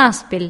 ناصبل